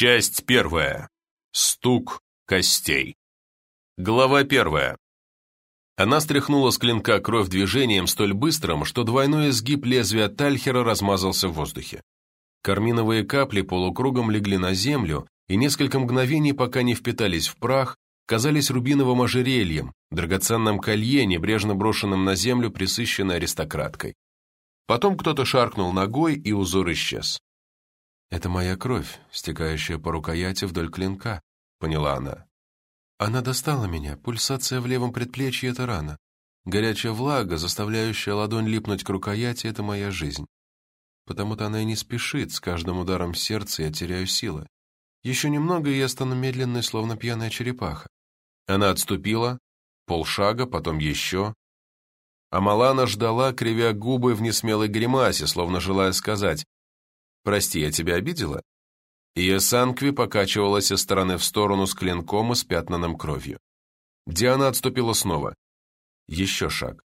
Часть первая. Стук костей. Глава первая. Она стряхнула с клинка кровь движением столь быстрым, что двойной изгиб лезвия Тальхера размазался в воздухе. Карминовые капли полукругом легли на землю, и несколько мгновений, пока не впитались в прах, казались рубиновым ожерельем, драгоценным колье, небрежно брошенным на землю присыщенной аристократкой. Потом кто-то шаркнул ногой, и узор исчез. «Это моя кровь, стекающая по рукояти вдоль клинка», — поняла она. Она достала меня, пульсация в левом предплечье — это рана. Горячая влага, заставляющая ладонь липнуть к рукояти — это моя жизнь. Потому-то она и не спешит, с каждым ударом сердца я теряю силы. Еще немного, и я стану медленной, словно пьяная черепаха. Она отступила, полшага, потом еще. А Малана ждала, кривя губы в несмелой гримасе, словно желая сказать «Прости, я тебя обидела?» Ее санкви покачивалась из стороны в сторону с клинком и с пятнанным кровью. Диана отступила снова. Еще шаг.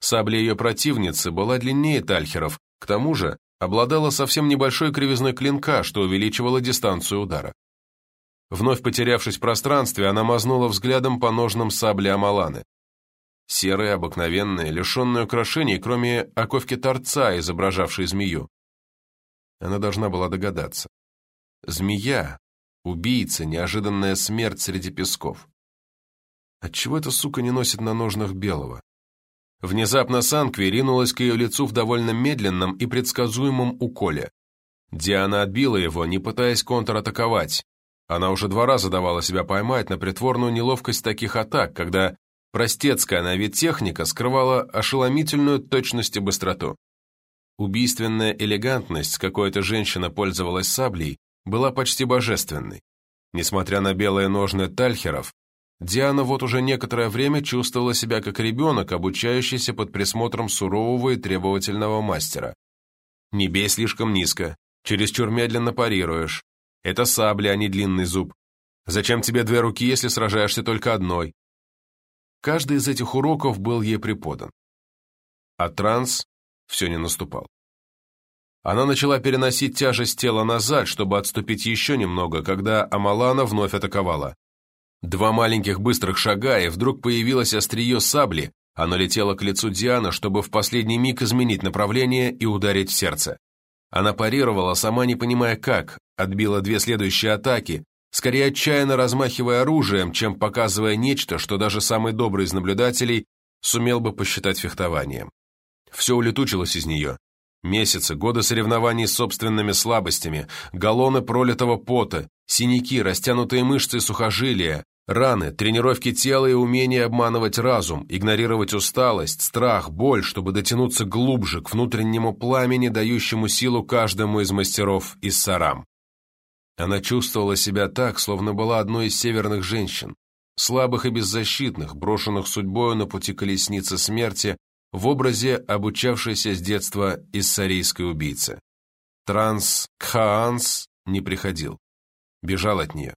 Сабля ее противницы была длиннее тальхеров, к тому же обладала совсем небольшой кривизной клинка, что увеличивало дистанцию удара. Вновь потерявшись в пространстве, она мазнула взглядом по ножным сабли Амаланы. Серые, обыкновенные, лишенные украшений, кроме оковки торца, изображавшей змею. Она должна была догадаться. Змея, убийца, неожиданная смерть среди песков. Отчего эта сука не носит на ножнах белого? Внезапно Санкви ринулась к ее лицу в довольно медленном и предсказуемом уколе. Диана отбила его, не пытаясь контратаковать. Она уже два раза давала себя поймать на притворную неловкость таких атак, когда простецкая на вид техника скрывала ошеломительную точность и быстроту. Убийственная элегантность, с какой эта женщина пользовалась саблей, была почти божественной. Несмотря на белые ножны тальхеров, Диана вот уже некоторое время чувствовала себя как ребенок, обучающийся под присмотром сурового и требовательного мастера. «Не бей слишком низко, чересчур медленно парируешь. Это сабля, а не длинный зуб. Зачем тебе две руки, если сражаешься только одной?» Каждый из этих уроков был ей преподан. А транс все не наступал. Она начала переносить тяжесть тела назад, чтобы отступить еще немного, когда Амалана вновь атаковала. Два маленьких быстрых шага, и вдруг появилось острие сабли, оно летело к лицу Диана, чтобы в последний миг изменить направление и ударить в сердце. Она парировала, сама не понимая как, отбила две следующие атаки, скорее отчаянно размахивая оружием, чем показывая нечто, что даже самый добрый из наблюдателей сумел бы посчитать фехтованием. Все улетучилось из нее, Месяцы, годы соревнований с собственными слабостями, галлоны пролитого пота, синяки, растянутые мышцы и сухожилия, раны, тренировки тела и умение обманывать разум, игнорировать усталость, страх, боль, чтобы дотянуться глубже к внутреннему пламени, дающему силу каждому из мастеров из сарам. Она чувствовала себя так, словно была одной из северных женщин, слабых и беззащитных, брошенных судьбою на пути колесницы смерти, в образе обучавшейся с детства иссарийской убийцы. Транс Кхаанс не приходил. Бежал от нее.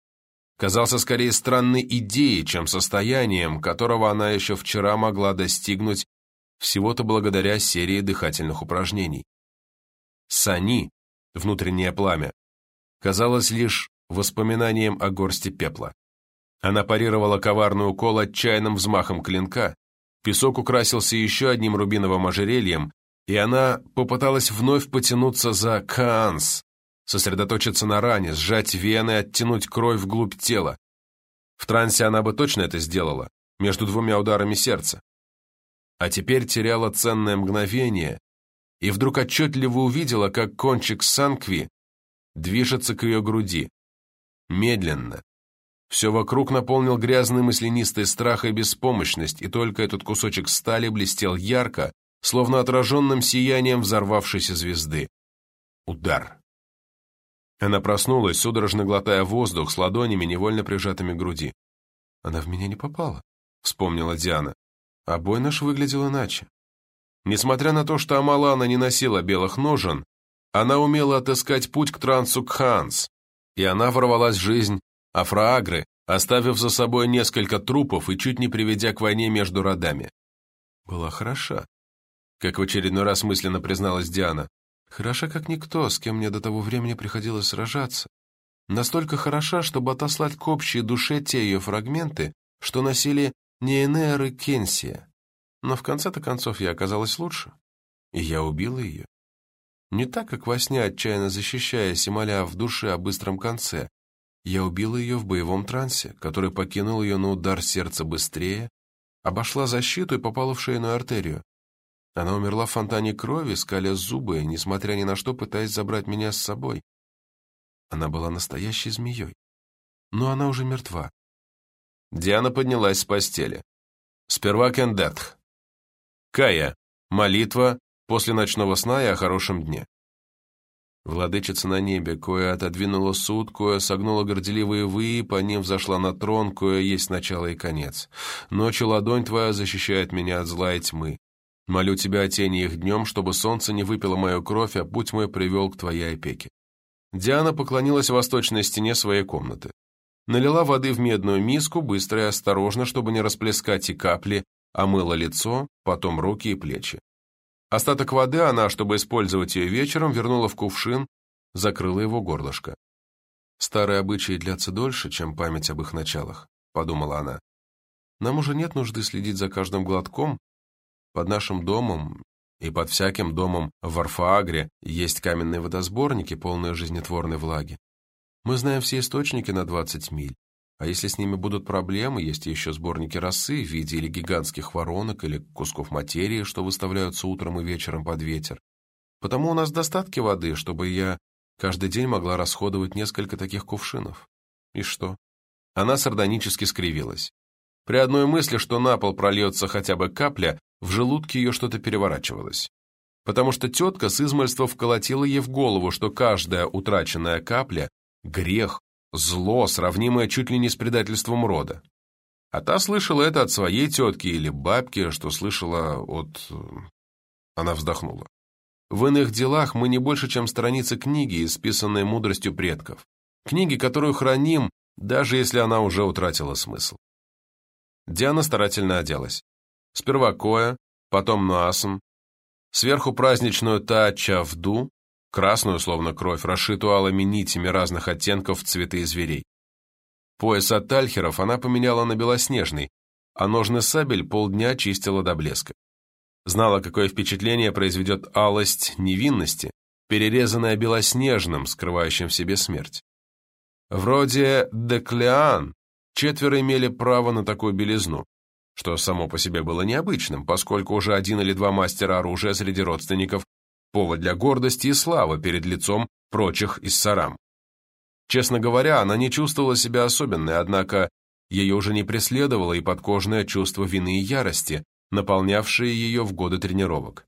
Казался скорее странной идеей, чем состоянием, которого она еще вчера могла достигнуть всего-то благодаря серии дыхательных упражнений. Сани, внутреннее пламя, казалось лишь воспоминанием о горсти пепла. Она парировала коварный укол отчаянным взмахом клинка, Песок украсился еще одним рубиновым ожерельем, и она попыталась вновь потянуться за Каанс, сосредоточиться на ране, сжать вены, оттянуть кровь вглубь тела. В трансе она бы точно это сделала, между двумя ударами сердца. А теперь теряла ценное мгновение, и вдруг отчетливо увидела, как кончик Санкви движется к ее груди. Медленно, все вокруг наполнил грязный мысленистый страх и беспомощность, и только этот кусочек стали блестел ярко, словно отраженным сиянием взорвавшейся звезды. Удар. Она проснулась, судорожно глотая воздух с ладонями, невольно прижатыми к груди. «Она в меня не попала», — вспомнила Диана. А бой наш выглядел иначе. Несмотря на то, что Амалана не носила белых ножен, она умела отыскать путь к трансу Кханс, и она ворвалась в жизнь Афраагры, оставив за собой несколько трупов и чуть не приведя к войне между родами. Была хороша, как в очередной раз мысленно призналась Диана. Хороша как никто, с кем мне до того времени приходилось сражаться. Настолько хороша, чтобы отослать к общей душе те ее фрагменты, что носили Ниенер и Кенсия. Но в конце-то концов я оказалась лучше, и я убила ее. Не так, как во сне, отчаянно защищаясь и моля в душе о быстром конце. Я убила ее в боевом трансе, который покинул ее на удар сердца быстрее, обошла защиту и попала в шейную артерию. Она умерла в фонтане крови, скаля зубы, несмотря ни на что, пытаясь забрать меня с собой. Она была настоящей змеей. Но она уже мертва. Диана поднялась с постели. Сперва кендетх. Кая. Молитва после ночного сна и о хорошем дне. Владычица на небе, кое отодвинула суд, кое согнула горделивые вы, по ним взошла на трон, кое есть начало и конец. Ночью ладонь твоя защищает меня от зла и тьмы. Молю тебя о тени их днем, чтобы солнце не выпило мою кровь, а путь мой привел к твоей опеке. Диана поклонилась восточной стене своей комнаты. Налила воды в медную миску, быстро и осторожно, чтобы не расплескать и капли, омыла лицо, потом руки и плечи. Остаток воды она, чтобы использовать ее вечером, вернула в кувшин, закрыла его горлышко. «Старые обычаи длятся дольше, чем память об их началах», — подумала она. «Нам уже нет нужды следить за каждым глотком. Под нашим домом и под всяким домом в Варфаагре есть каменные водосборники, полные жизнетворной влаги. Мы знаем все источники на 20 миль, а если с ними будут проблемы, есть еще сборники росы в виде или гигантских воронок, или кусков материи, что выставляются утром и вечером под ветер. Потому у нас достатки воды, чтобы я каждый день могла расходовать несколько таких кувшинов. И что? Она сардонически скривилась. При одной мысли, что на пол прольется хотя бы капля, в желудке ее что-то переворачивалось. Потому что тетка с измольства вколотила ей в голову, что каждая утраченная капля — грех, зло, сравнимое чуть ли не с предательством рода. А та слышала это от своей тетки или бабки, что слышала от... Э, она вздохнула. В иных делах мы не больше, чем страницы книги, исписанные мудростью предков. Книги, которую храним, даже если она уже утратила смысл. Диана старательно оделась. Сперва коя, потом нуасом, сверху праздничную та-чавду, красную, словно кровь, расшитую алыми нитями разных оттенков цветы зверей. Пояс от тальхеров она поменяла на белоснежный, а ножный сабель полдня чистила до блеска. Знала, какое впечатление произведет алость невинности, перерезанная белоснежным, скрывающим в себе смерть. Вроде Деклеан четверо имели право на такую белизну, что само по себе было необычным, поскольку уже один или два мастера оружия среди родственников – повод для гордости и славы перед лицом прочих иссарам. Честно говоря, она не чувствовала себя особенной, однако ее уже не преследовало и подкожное чувство вины и ярости, наполнявшее ее в годы тренировок.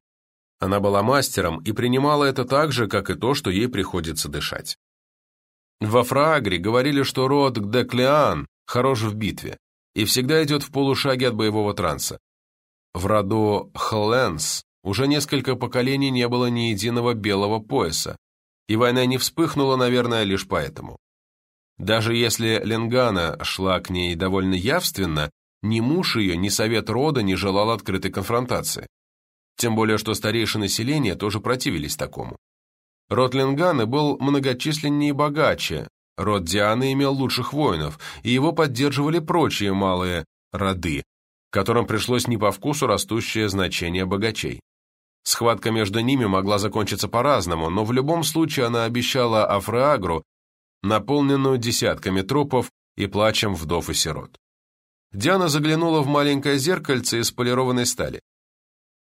Она была мастером и принимала это так же, как и то, что ей приходится дышать. Во Фрагре говорили, что род Гдеклеан хорош в битве, и всегда идет в полушаге от боевого транса. В роду Хленс уже несколько поколений не было ни единого белого пояса, и война не вспыхнула, наверное, лишь поэтому. Даже если Ленгана шла к ней довольно явственно, ни муж ее, ни совет рода не желал открытой конфронтации. Тем более, что старейшие населения тоже противились такому. Род Ленганы был многочисленнее и богаче, Род Дианы имел лучших воинов, и его поддерживали прочие малые роды, которым пришлось не по вкусу растущее значение богачей. Схватка между ними могла закончиться по-разному, но в любом случае она обещала Афреагру, наполненную десятками трупов и плачем вдов и сирот. Диана заглянула в маленькое зеркальце из полированной стали.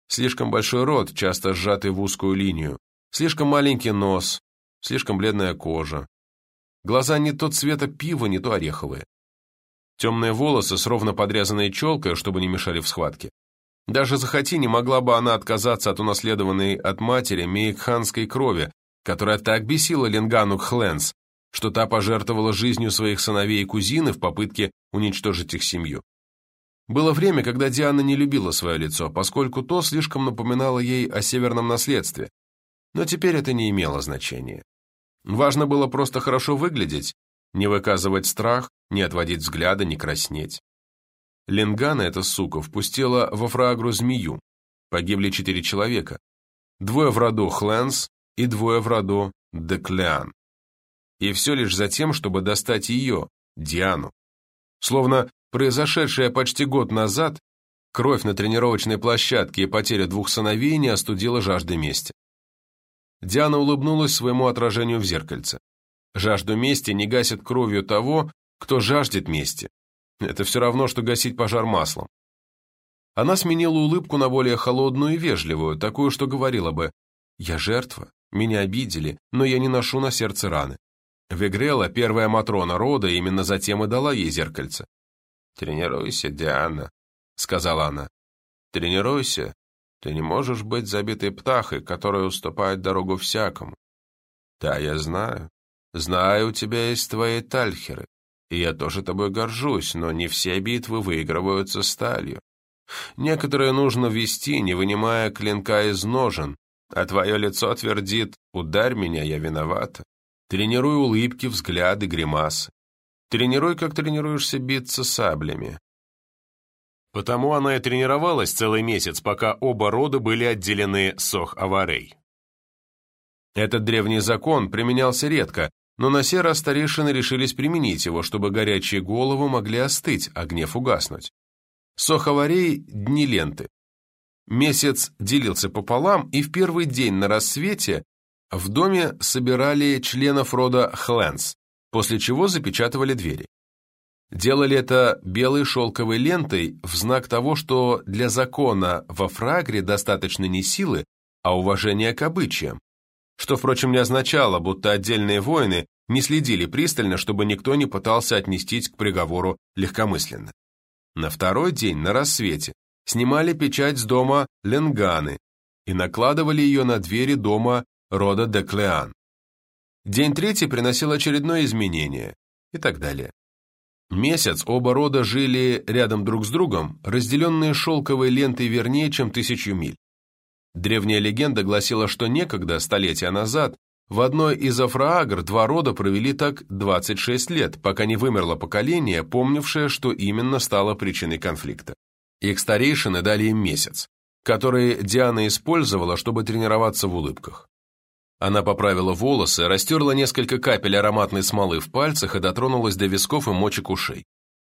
Слишком большой рот, часто сжатый в узкую линию, слишком маленький нос, слишком бледная кожа, Глаза не то цвета пива, не то ореховые. Темные волосы с ровно подрезанной челкой, чтобы не мешали в схватке. Даже захоти не могла бы она отказаться от унаследованной от матери мейкханской крови, которая так бесила Ленгану Хленс, что та пожертвовала жизнью своих сыновей и кузины в попытке уничтожить их семью. Было время, когда Диана не любила свое лицо, поскольку то слишком напоминало ей о северном наследстве, но теперь это не имело значения. Важно было просто хорошо выглядеть, не выказывать страх, не отводить взгляда, не краснеть. Ленгана, эта сука, впустила во фрагру змею. Погибли четыре человека. Двое в роду Хленс и двое в роду Деклеан. И все лишь за тем, чтобы достать ее, Диану. Словно произошедшая почти год назад кровь на тренировочной площадке и потеря двух сыновей не остудила жажды мести. Диана улыбнулась своему отражению в зеркальце. Жажду мести не гасит кровью того, кто жаждет мести. Это все равно, что гасить пожар маслом. Она сменила улыбку на более холодную и вежливую, такую, что говорила бы «Я жертва, меня обидели, но я не ношу на сердце раны». Вегрела, первая Матрона рода, именно затем и дала ей зеркальце. «Тренируйся, Диана», — сказала она. «Тренируйся. Ты не можешь быть забитой птахой, которая уступает дорогу всякому. Да, я знаю. Знаю, у тебя есть твои тальхеры. И я тоже тобой горжусь, но не все битвы выигрываются сталью. Некоторые нужно вести, не вынимая клинка из ножен, а твое лицо твердит «Ударь меня, я виновата». Тренируй улыбки, взгляды, гримасы. Тренируй, как тренируешься биться саблями. Потому она и тренировалась целый месяц, пока оба рода были отделены Сох-Аварей. Этот древний закон применялся редко, но на сей раз старейшины решились применить его, чтобы горячие головы могли остыть, а гнев угаснуть. Соховарей – дни ленты. Месяц делился пополам, и в первый день на рассвете в доме собирали членов рода Хленс, после чего запечатывали двери. Делали это белой шелковой лентой в знак того, что для закона во фрагре достаточно не силы, а уважения к обычаям, что, впрочем, не означало, будто отдельные воины не следили пристально, чтобы никто не пытался отнестись к приговору легкомысленно. На второй день, на рассвете, снимали печать с дома Ленганы и накладывали ее на двери дома рода Деклеан. День третий приносил очередное изменение и так далее. Месяц оба рода жили рядом друг с другом, разделенные шелковой лентой вернее, чем тысячу миль. Древняя легенда гласила, что некогда, столетия назад, в одной из Афраагр два рода провели так 26 лет, пока не вымерло поколение, помнившее, что именно стало причиной конфликта. Их старейшины дали им месяц, который Диана использовала, чтобы тренироваться в улыбках. Она поправила волосы, растерла несколько капель ароматной смолы в пальцах и дотронулась до висков и мочек ушей.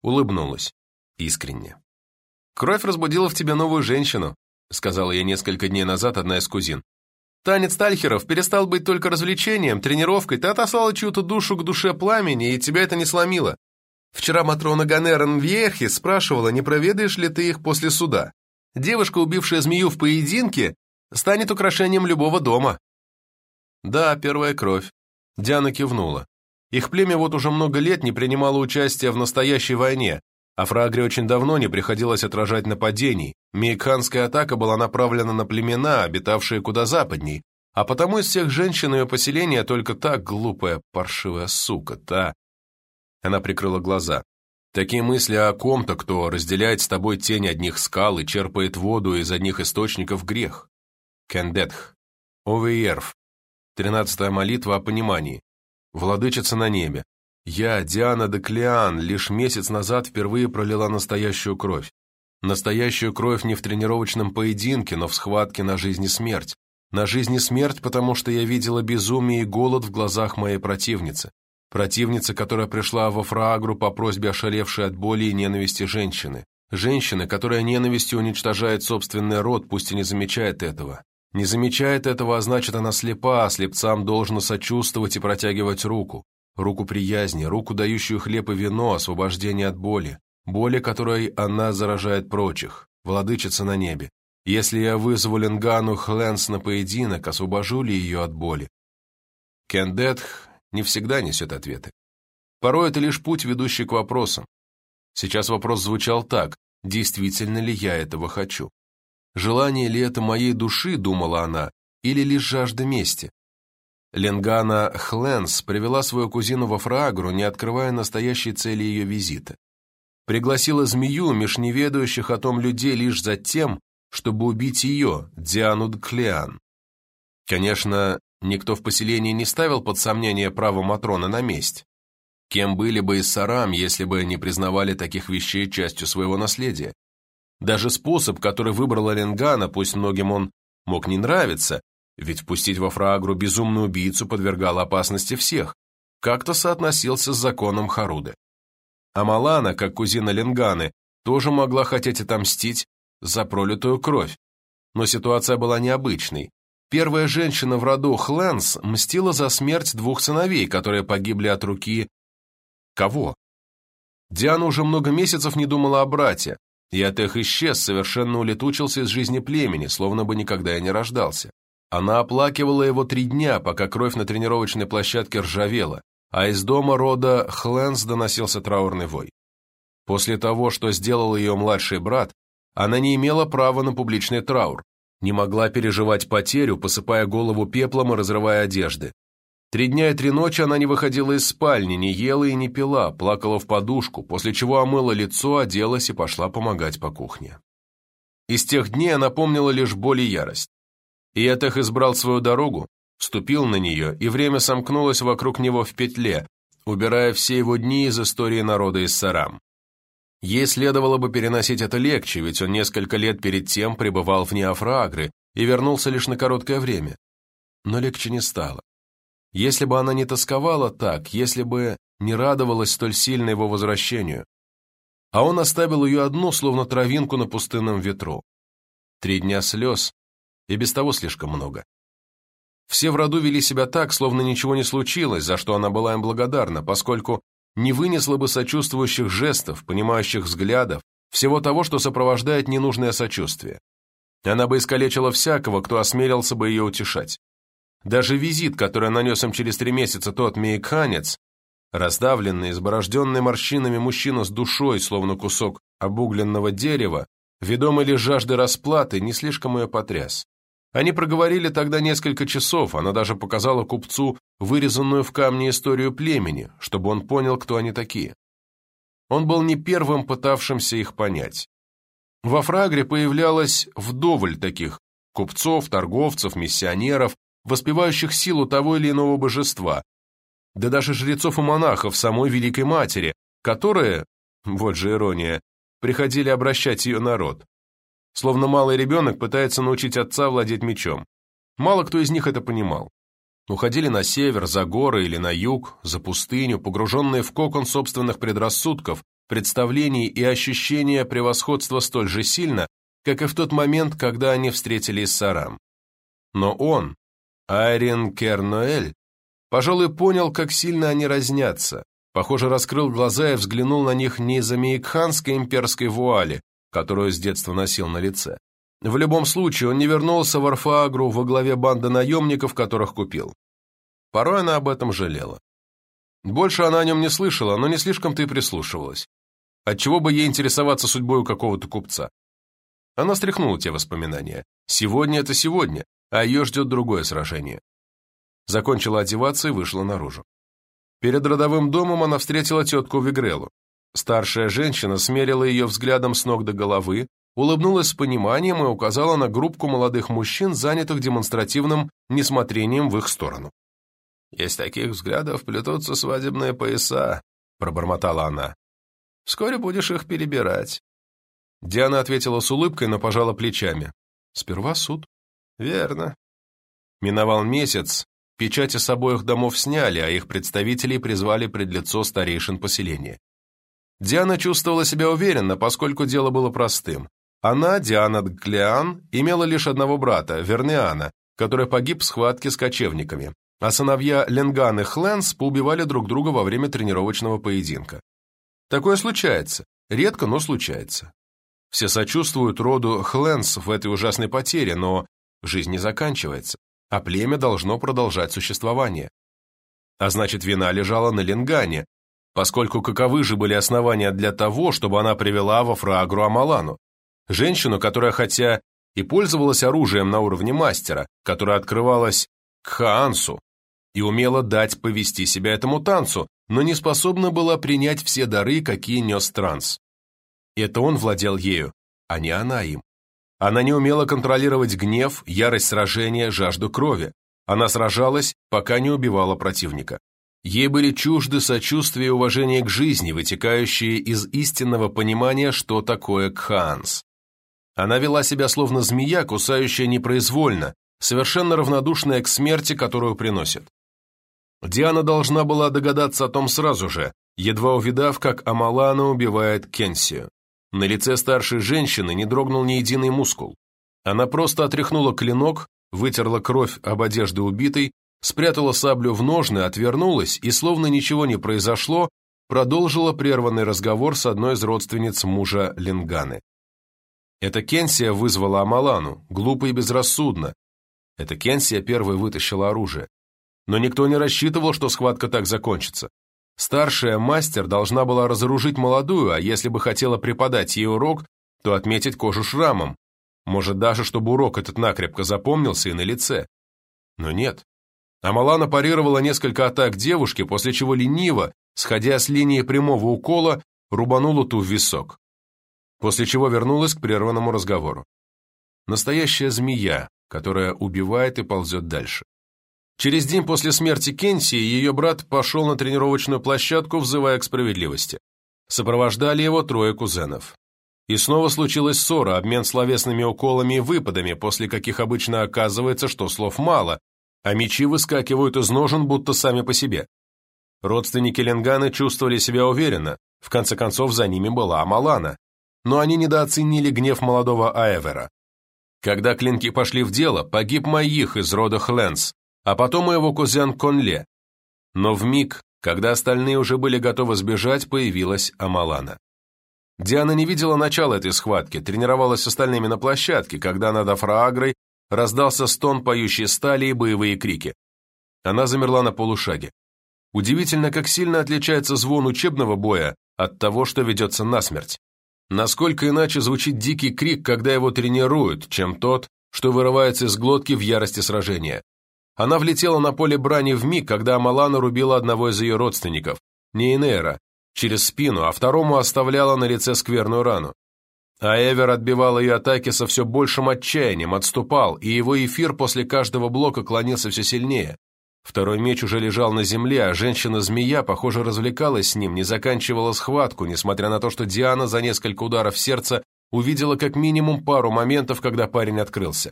Улыбнулась. Искренне. «Кровь разбудила в тебе новую женщину», сказала я несколько дней назад одна из кузин. Танец Тальхеров перестал быть только развлечением, тренировкой, ты отослала чью-то душу к душе пламени, и тебя это не сломило. Вчера Матрона Ганерон Вьерхи спрашивала, не проведаешь ли ты их после суда. Девушка, убившая змею в поединке, станет украшением любого дома. Да, первая кровь. Диана кивнула. Их племя вот уже много лет не принимало участия в настоящей войне, а очень давно не приходилось отражать нападений. Мейкханская атака была направлена на племена, обитавшие куда западней, а потому из всех женщин ее поселения только та глупая, паршивая сука, та... Она прикрыла глаза. Такие мысли о ком-то, кто разделяет с тобой тень одних скал и черпает воду из одних источников грех. Кендетх. Овеерф. Тринадцатая молитва о понимании. Владычица на небе. Я, Диана Деклеан, лишь месяц назад впервые пролила настоящую кровь. Настоящую кровь не в тренировочном поединке, но в схватке на жизнь и смерть. На жизнь и смерть, потому что я видела безумие и голод в глазах моей противницы. Противницы, которая пришла во Фраагру по просьбе ошалевшей от боли и ненависти женщины. Женщины, которая ненавистью уничтожает собственный род, пусть и не замечает этого. Не замечает этого, а значит, она слепа, а слепцам должно сочувствовать и протягивать руку руку приязни, руку, дающую хлеб и вино, освобождение от боли, боли, которой она заражает прочих, владычица на небе. Если я вызову Ленгану Хленс на поединок, освобожу ли ее от боли? Кендетх не всегда несет ответы. Порой это лишь путь, ведущий к вопросам. Сейчас вопрос звучал так, действительно ли я этого хочу? Желание ли это моей души, думала она, или лишь жажда мести? Ленгана Хленс привела свою кузину во Фраагру, не открывая настоящей цели ее визита. Пригласила змею, меж о том людей лишь за тем, чтобы убить ее, Диану Дклеан. Конечно, никто в поселении не ставил под сомнение право Матрона на месть. Кем были бы и Сарам, если бы не признавали таких вещей частью своего наследия? Даже способ, который выбрала Ленгана, пусть многим он мог не нравиться, ведь впустить во фрагру безумную убийцу подвергало опасности всех. как-то соотносился с законом Харуды. А Малана, как кузина Ленганы, тоже могла хотеть отомстить за пролитую кровь. Но ситуация была необычной. Первая женщина в роду Хлэнс мстила за смерть двух сыновей, которые погибли от руки... Кого? Диана уже много месяцев не думала о брате, и от их исчез, совершенно улетучился из жизни племени, словно бы никогда и не рождался. Она оплакивала его три дня, пока кровь на тренировочной площадке ржавела, а из дома рода Хлэнс доносился траурный вой. После того, что сделал ее младший брат, она не имела права на публичный траур, не могла переживать потерю, посыпая голову пеплом и разрывая одежды. Три дня и три ночи она не выходила из спальни, не ела и не пила, плакала в подушку, после чего омыла лицо, оделась и пошла помогать по кухне. Из тех дней она помнила лишь боль и ярость. Иетех избрал свою дорогу, вступил на нее, и время сомкнулось вокруг него в петле, убирая все его дни из истории народа Иссарам. Ей следовало бы переносить это легче, ведь он несколько лет перед тем пребывал в Неофрагры и вернулся лишь на короткое время. Но легче не стало. Если бы она не тосковала так, если бы не радовалась столь сильно его возвращению. А он оставил ее одну, словно травинку на пустынном ветру. Три дня слез, и без того слишком много. Все в роду вели себя так, словно ничего не случилось, за что она была им благодарна, поскольку не вынесла бы сочувствующих жестов, понимающих взглядов, всего того, что сопровождает ненужное сочувствие. Она бы искалечила всякого, кто осмелился бы ее утешать. Даже визит, который нанес им через три месяца тот мейкханец, раздавленный, изборожденный морщинами мужчина с душой, словно кусок обугленного дерева, ведомый лишь жаждой расплаты, не слишком ее потряс. Они проговорили тогда несколько часов, она даже показала купцу вырезанную в камне историю племени, чтобы он понял, кто они такие. Он был не первым пытавшимся их понять. Во Фрагре появлялось вдоволь таких купцов, торговцев, миссионеров, воспевающих силу того или иного божества, да даже жрецов и монахов самой Великой Матери, которые, вот же ирония, приходили обращать ее народ. Словно малый ребенок пытается научить отца владеть мечом. Мало кто из них это понимал. Уходили на север, за горы или на юг, за пустыню, погруженные в кокон собственных предрассудков, представлений и ощущения превосходства столь же сильно, как и в тот момент, когда они встретили Сарам. Но он, Айрин Керноэль, пожалуй, понял, как сильно они разнятся, похоже, раскрыл глаза и взглянул на них не из-за мейкханской имперской вуали, которую с детства носил на лице. В любом случае, он не вернулся в Арфаагру во главе банды наемников, которых купил. Порой она об этом жалела. Больше она о нем не слышала, но не слишком-то и прислушивалась. Отчего бы ей интересоваться судьбой какого-то купца? Она стряхнула те воспоминания. Сегодня это сегодня, а ее ждет другое сражение. Закончила одеваться и вышла наружу. Перед родовым домом она встретила тетку Вигрелу. Старшая женщина смерила ее взглядом с ног до головы, улыбнулась с пониманием и указала на группку молодых мужчин, занятых демонстративным несмотрением в их сторону. «Из таких взглядов плетутся свадебные пояса», — пробормотала она. «Вскоре будешь их перебирать». Диана ответила с улыбкой, но пожала плечами. «Сперва суд». «Верно». Миновал месяц, печати с обоих домов сняли, а их представителей призвали пред лицо старейшин поселения. Диана чувствовала себя уверенно, поскольку дело было простым. Она, Диана Дглиан, имела лишь одного брата, Верниана, который погиб в схватке с кочевниками, а сыновья Ленган и Хленс поубивали друг друга во время тренировочного поединка. Такое случается, редко, но случается. Все сочувствуют роду Хленс в этой ужасной потере, но жизнь не заканчивается, а племя должно продолжать существование. А значит, вина лежала на Ленгане, поскольку каковы же были основания для того, чтобы она привела во Фраагру Амалану, женщину, которая хотя и пользовалась оружием на уровне мастера, которая открывалась к Хаансу и умела дать повести себя этому танцу, но не способна была принять все дары, какие нес транс. Это он владел ею, а не она им. Она не умела контролировать гнев, ярость сражения, жажду крови. Она сражалась, пока не убивала противника. Ей были чужды сочувствие и уважение к жизни, вытекающие из истинного понимания, что такое кхаанс. Она вела себя словно змея, кусающая непроизвольно, совершенно равнодушная к смерти, которую приносит. Диана должна была догадаться о том сразу же, едва увидав, как Амалана убивает Кенсию. На лице старшей женщины не дрогнул ни единый мускул. Она просто отряхнула клинок, вытерла кровь об одежды убитой, спрятала саблю в ножны, отвернулась и, словно ничего не произошло, продолжила прерванный разговор с одной из родственниц мужа Линганы. Это Кенсия вызвала Амалану, глупо и безрассудно. Это Кенсия первой вытащила оружие. Но никто не рассчитывал, что схватка так закончится. Старшая мастер должна была разоружить молодую, а если бы хотела преподать ей урок, то отметить кожу шрамом. Может, даже, чтобы урок этот накрепко запомнился и на лице. Но нет. Амалана парировала несколько атак девушки, после чего лениво, сходя с линии прямого укола, рубанула ту в висок. После чего вернулась к прерванному разговору. Настоящая змея, которая убивает и ползет дальше. Через день после смерти Кенси ее брат пошел на тренировочную площадку, взывая к справедливости. Сопровождали его трое кузенов. И снова случилась ссора, обмен словесными уколами и выпадами, после каких обычно оказывается, что слов мало, а мечи выскакивают из ножен будто сами по себе. Родственники Ленганы чувствовали себя уверенно, в конце концов за ними была Амалана, но они недооценили гнев молодого Аэвера. Когда клинки пошли в дело, погиб Майих из рода Хленс, а потом и его кузен Конле. Но в миг, когда остальные уже были готовы сбежать, появилась Амалана. Диана не видела начала этой схватки, тренировалась с остальными на площадке, когда над Афраагрой раздался стон поющей стали и боевые крики. Она замерла на полушаге. Удивительно, как сильно отличается звон учебного боя от того, что ведется насмерть. Насколько иначе звучит дикий крик, когда его тренируют, чем тот, что вырывается из глотки в ярости сражения. Она влетела на поле брани в миг, когда Амалана рубила одного из ее родственников, Нейнера, через спину, а второму оставляла на лице скверную рану. А Эвер отбивал ее атаки со все большим отчаянием, отступал, и его эфир после каждого блока клонился все сильнее. Второй меч уже лежал на земле, а женщина-змея, похоже, развлекалась с ним, не заканчивала схватку, несмотря на то, что Диана за несколько ударов сердца увидела как минимум пару моментов, когда парень открылся.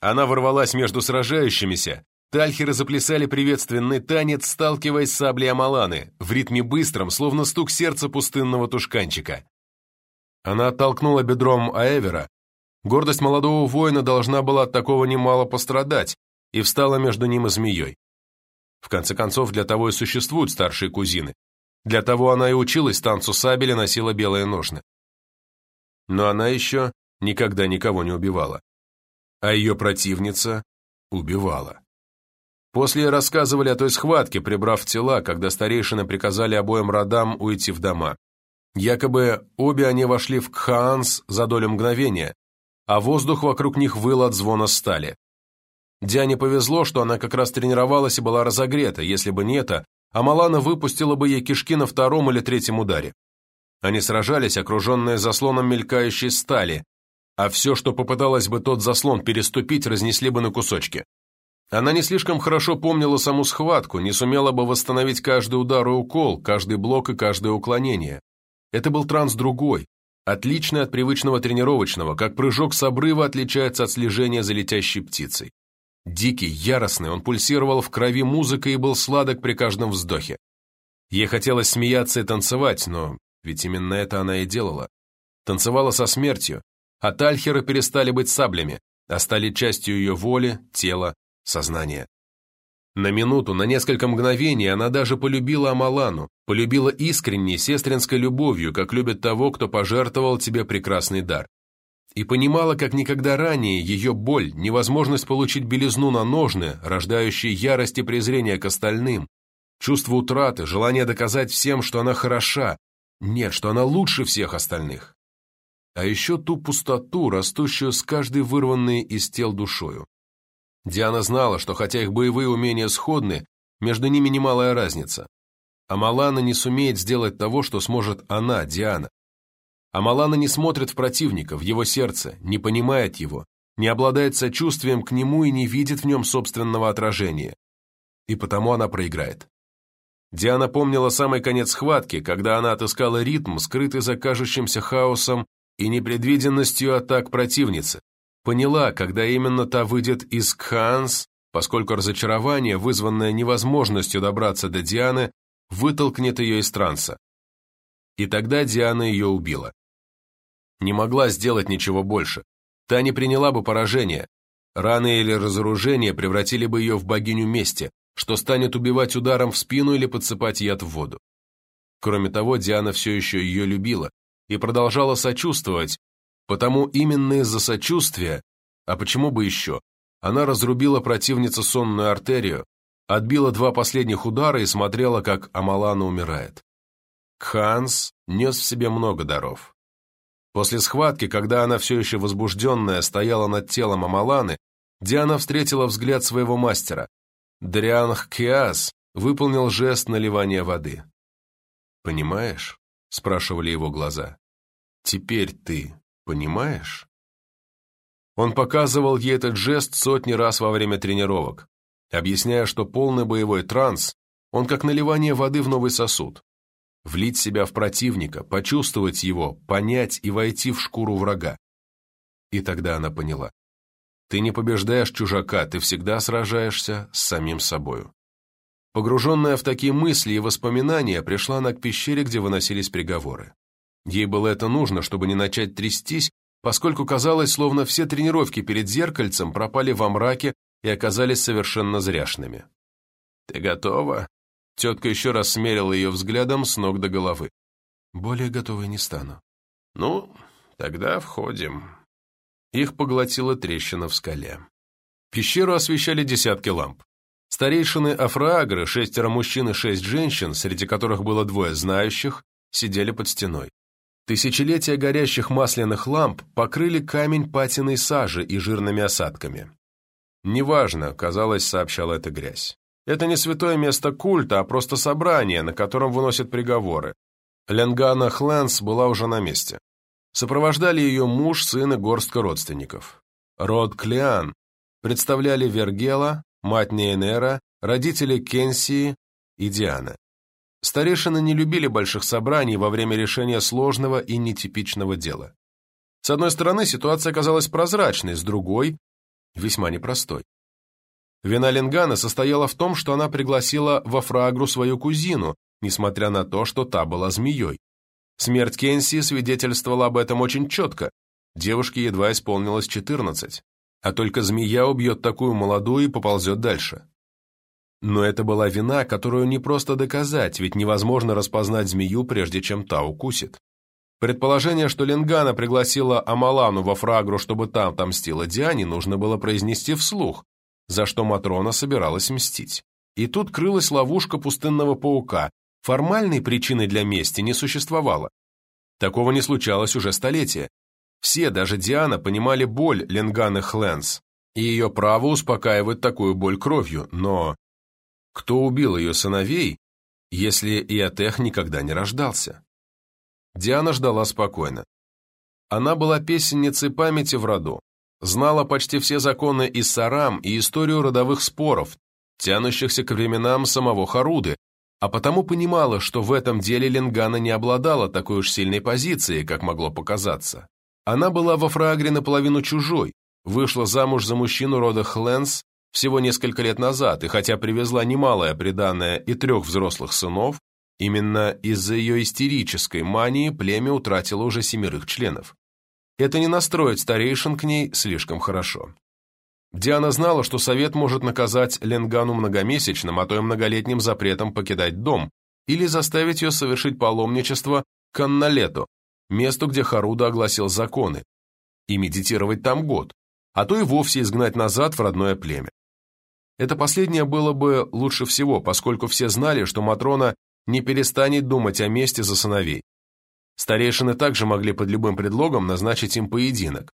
Она ворвалась между сражающимися. Тальхеры заплясали приветственный танец, сталкиваясь с саблей Амаланы, в ритме быстром, словно стук сердца пустынного тушканчика. Она оттолкнула бедром Аэвера. Гордость молодого воина должна была от такого немало пострадать, и встала между ним и змеей. В конце концов, для того и существуют старшие кузины. Для того она и училась танцу сабели, носила белые ножны. Но она еще никогда никого не убивала а ее противница убивала. После рассказывали о той схватке, прибрав тела, когда старейшины приказали обоим родам уйти в дома. Якобы обе они вошли в Кхаанс за долю мгновения, а воздух вокруг них выл от звона стали. Диане повезло, что она как раз тренировалась и была разогрета, если бы не это, Амалана выпустила бы ей кишки на втором или третьем ударе. Они сражались, окруженные заслоном мелькающей стали, а все, что попыталось бы тот заслон переступить, разнесли бы на кусочки. Она не слишком хорошо помнила саму схватку, не сумела бы восстановить каждый удар и укол, каждый блок и каждое уклонение. Это был транс другой, отличный от привычного тренировочного, как прыжок с обрыва отличается от слежения за летящей птицей. Дикий, яростный, он пульсировал в крови музыкой и был сладок при каждом вздохе. Ей хотелось смеяться и танцевать, но ведь именно это она и делала. Танцевала со смертью, а тальхеры перестали быть саблями, а стали частью ее воли, тела, сознания. На минуту, на несколько мгновений она даже полюбила Амалану, полюбила искренней сестринской любовью, как любят того, кто пожертвовал тебе прекрасный дар. И понимала, как никогда ранее, ее боль, невозможность получить белизну на ножны, рождающие ярость и презрение к остальным, чувство утраты, желание доказать всем, что она хороша, нет, что она лучше всех остальных а еще ту пустоту, растущую с каждой вырванной из тел душою. Диана знала, что хотя их боевые умения сходны, между ними немалая разница. А Малана не сумеет сделать того, что сможет она, Диана. А Малана не смотрит в противника, в его сердце, не понимает его, не обладает сочувствием к нему и не видит в нем собственного отражения. И потому она проиграет. Диана помнила самый конец схватки, когда она отыскала ритм, скрытый за кажущимся хаосом и непредвиденностью атак противницы. Поняла, когда именно та выйдет из Кхаанс поскольку разочарование, вызванное невозможностью добраться до Дианы, вытолкнет ее из транса. И тогда Диана ее убила. Не могла сделать ничего больше. Та не приняла бы поражение. Раны или разоружение превратили бы ее в богиню мести, что станет убивать ударом в спину или подсыпать яд в воду. Кроме того, Диана все еще ее любила и продолжала сочувствовать, потому именно из-за сочувствия, а почему бы еще, она разрубила противнице сонную артерию, отбила два последних удара и смотрела, как Амалана умирает. Ханс нес в себе много даров. После схватки, когда она все еще возбужденная стояла над телом Амаланы, Диана встретила взгляд своего мастера. Дрианх Киас выполнил жест наливания воды. «Понимаешь?» — спрашивали его глаза. «Теперь ты понимаешь?» Он показывал ей этот жест сотни раз во время тренировок, объясняя, что полный боевой транс, он как наливание воды в новый сосуд. Влить себя в противника, почувствовать его, понять и войти в шкуру врага. И тогда она поняла. Ты не побеждаешь чужака, ты всегда сражаешься с самим собою. Погруженная в такие мысли и воспоминания, пришла она к пещере, где выносились приговоры. Ей было это нужно, чтобы не начать трястись, поскольку казалось, словно все тренировки перед зеркальцем пропали во мраке и оказались совершенно зряшными. «Ты готова?» Тетка еще раз смерила ее взглядом с ног до головы. «Более готовой не стану». «Ну, тогда входим». Их поглотила трещина в скале. Пещеру освещали десятки ламп. Старейшины Афраагры, шестеро мужчин и шесть женщин, среди которых было двое знающих, сидели под стеной. Тысячелетия горящих масляных ламп покрыли камень патиной сажи и жирными осадками. «Неважно», — казалось, сообщала эта грязь. «Это не святое место культа, а просто собрание, на котором выносят приговоры». Ленгана Хлэнс была уже на месте. Сопровождали ее муж, сын и горстка родственников. Род Клеан представляли Вергела, мать Нейнера, родители Кенсии и Диана. Старейшины не любили больших собраний во время решения сложного и нетипичного дела. С одной стороны, ситуация казалась прозрачной, с другой – весьма непростой. Вина Ленгана состояла в том, что она пригласила во Фрагру свою кузину, несмотря на то, что та была змеей. Смерть Кенсии свидетельствовала об этом очень четко. Девушке едва исполнилось 14 а только змея убьет такую молодую и поползет дальше. Но это была вина, которую не просто доказать, ведь невозможно распознать змею, прежде чем та укусит. Предположение, что Ленгана пригласила Амалану во Фрагру, чтобы там отомстила Диане, нужно было произнести вслух, за что Матрона собиралась мстить. И тут крылась ловушка пустынного паука. Формальной причины для мести не существовало. Такого не случалось уже столетия. Все, даже Диана, понимали боль Ленганы Хленс и ее право успокаивать такую боль кровью, но кто убил ее сыновей, если Иотех никогда не рождался? Диана ждала спокойно. Она была песенницей памяти в роду, знала почти все законы Иссарам и историю родовых споров, тянущихся к временам самого Харуды, а потому понимала, что в этом деле Ленгана не обладала такой уж сильной позицией, как могло показаться. Она была во Фрагре наполовину чужой, вышла замуж за мужчину рода Хленс всего несколько лет назад, и хотя привезла немалое приданное и трех взрослых сынов, именно из-за ее истерической мании племя утратило уже семерых членов. Это не настроит старейшин к ней слишком хорошо. Диана знала, что совет может наказать Ленгану многомесячным, а то и многолетним запретом покидать дом или заставить ее совершить паломничество к Анналету, месту, где Харуда огласил законы, и медитировать там год, а то и вовсе изгнать назад в родное племя. Это последнее было бы лучше всего, поскольку все знали, что Матрона не перестанет думать о месте за сыновей. Старейшины также могли под любым предлогом назначить им поединок.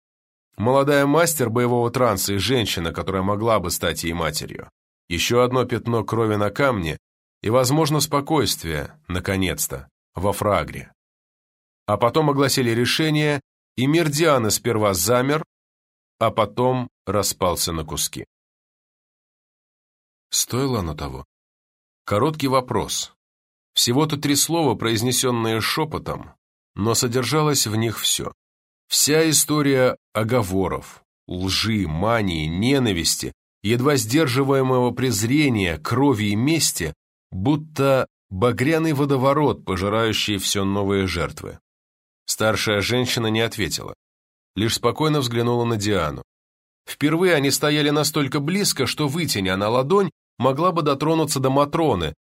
Молодая мастер боевого транса и женщина, которая могла бы стать ей матерью. Еще одно пятно крови на камне и, возможно, спокойствие, наконец-то, во фрагре а потом огласили решение, и мир Дианы сперва замер, а потом распался на куски. Стоило оно того? Короткий вопрос. Всего-то три слова, произнесенные шепотом, но содержалось в них все. Вся история оговоров, лжи, мании, ненависти, едва сдерживаемого презрения, крови и мести, будто багряный водоворот, пожирающий все новые жертвы. Старшая женщина не ответила, лишь спокойно взглянула на Диану. Впервые они стояли настолько близко, что, вытяня на ладонь, могла бы дотронуться до Матроны,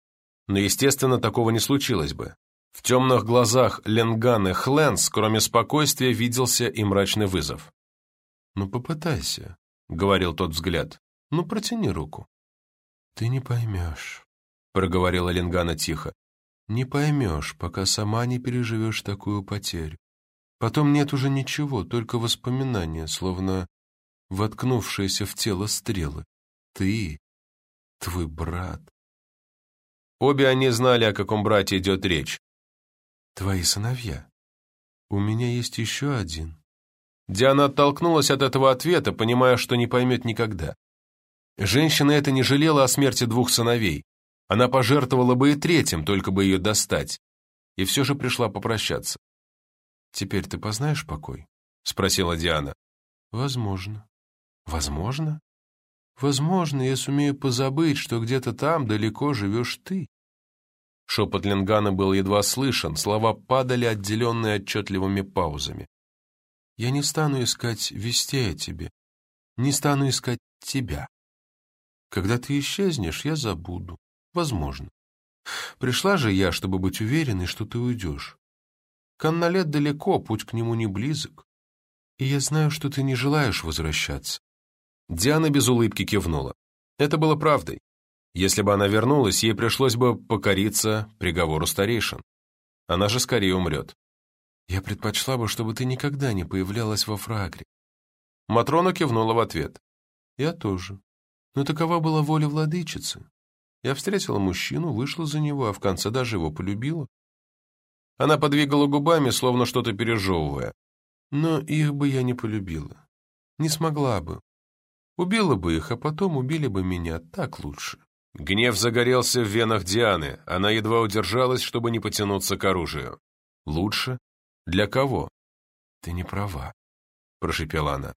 но, естественно, такого не случилось бы. В темных глазах Ленганы Хленс, кроме спокойствия, виделся и мрачный вызов. «Ну, попытайся», — говорил тот взгляд. «Ну, протяни руку». «Ты не поймешь», — проговорила Ленгана тихо. «Не поймешь, пока сама не переживешь такую потерю. Потом нет уже ничего, только воспоминания, словно воткнувшиеся в тело стрелы. Ты, твой брат, Обе они знали, о каком брате идет речь. «Твои сыновья. У меня есть еще один». Диана оттолкнулась от этого ответа, понимая, что не поймет никогда. Женщина это не жалела о смерти двух сыновей. Она пожертвовала бы и третьим, только бы ее достать. И все же пришла попрощаться. «Теперь ты познаешь покой?» — спросила Диана. «Возможно». «Возможно?» Возможно, я сумею позабыть, что где-то там далеко живешь ты. Шепот Ленгана был едва слышен, слова падали, отделенные отчетливыми паузами. Я не стану искать вестей о тебе, не стану искать тебя. Когда ты исчезнешь, я забуду. Возможно. Пришла же я, чтобы быть уверенной, что ты уйдешь. Канналет далеко, путь к нему не близок. И я знаю, что ты не желаешь возвращаться. Диана без улыбки кивнула. Это было правдой. Если бы она вернулась, ей пришлось бы покориться приговору старейшин. Она же скорее умрет. Я предпочла бы, чтобы ты никогда не появлялась во фрагре. Матрона кивнула в ответ. Я тоже. Но такова была воля владычицы. Я встретила мужчину, вышла за него, а в конце даже его полюбила. Она подвигала губами, словно что-то пережевывая. Но их бы я не полюбила. Не смогла бы. Убила бы их, а потом убили бы меня. Так лучше. Гнев загорелся в венах Дианы. Она едва удержалась, чтобы не потянуться к оружию. Лучше? Для кого? Ты не права, прошепела она.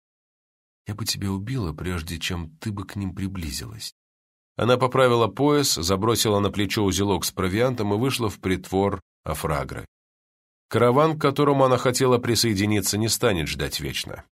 Я бы тебя убила, прежде чем ты бы к ним приблизилась. Она поправила пояс, забросила на плечо узелок с провиантом и вышла в притвор Афрагры. Караван, к которому она хотела присоединиться, не станет ждать вечно.